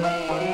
me